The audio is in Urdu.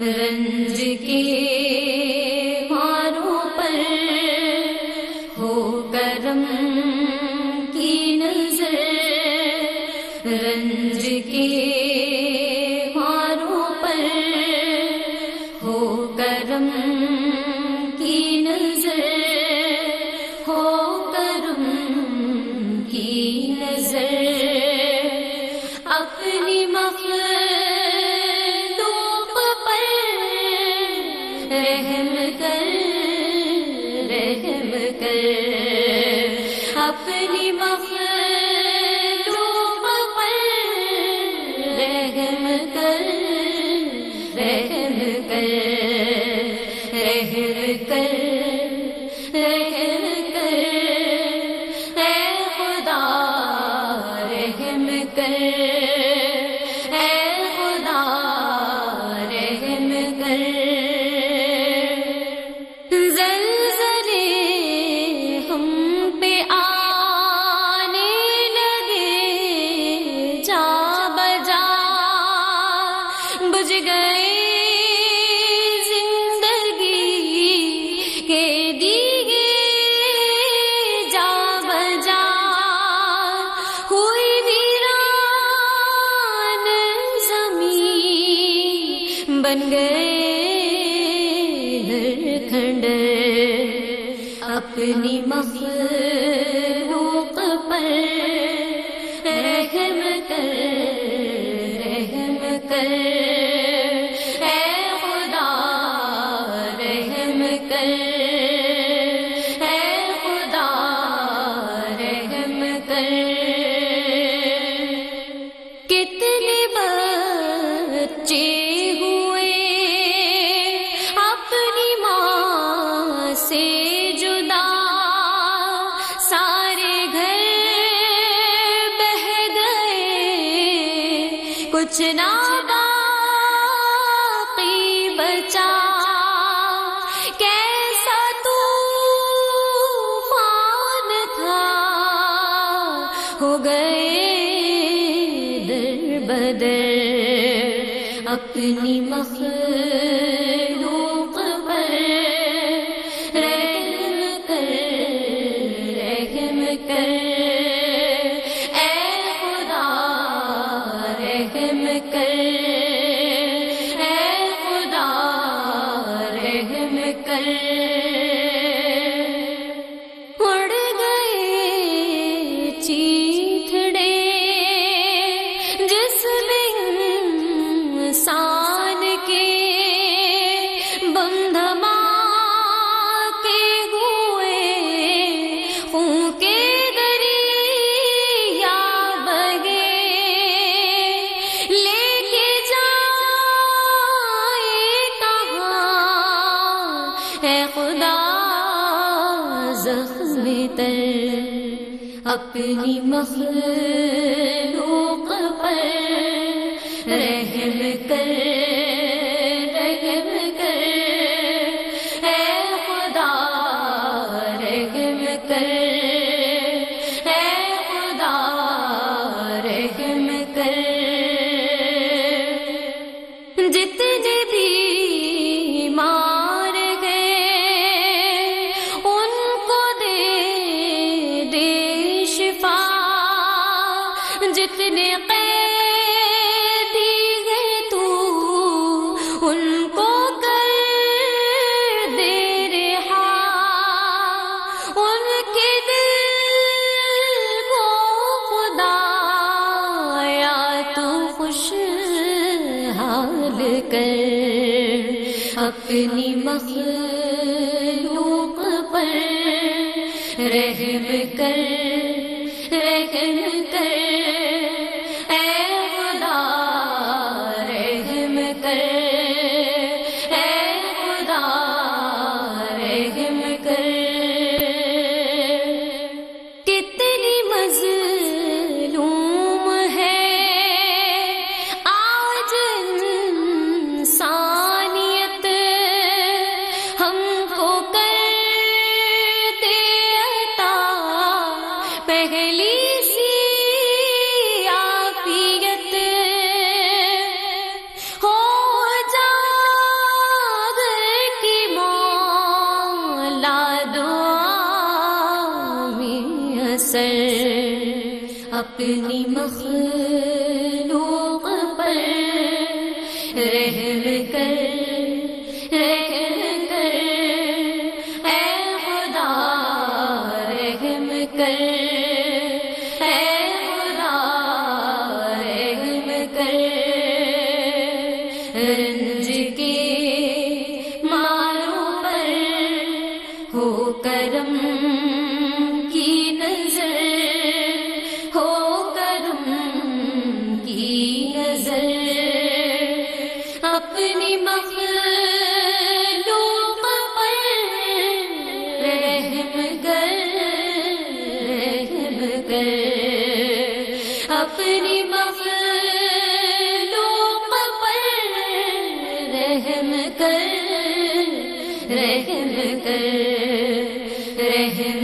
رنج کے ماروں پر ہو کرم کی نظر۔ رنج کے ماروں پر ہو کرم کی نظر۔ ہو کرم کی نظر۔ اپنی مخلوق پر رحم کر رحم کر رحم کر رحم بج گئے زندگی کے دیگے جا بجا ہوئی ویران زمین بن گئے کھنڈ اپنی مخلوق پر سے جدا سارے گھر بہ گئے، کچھ نہ باقی بچا۔ کیسا طوفان تھا، ہو گئے در بدر۔ اپنی مخلوق کر زخم تر اپنی مخلوق جتنے قیدی گئے تو ان کو کر دے رہا۔ ان کے دل کو خدا، یا تو خوش حال کر۔ اپنی مخلوق پر رحم کر۔ سر اپنی مخلوق پر رحم کر رحم کر، اے خدا، رحم کر، اے خدا، رحم کر رحم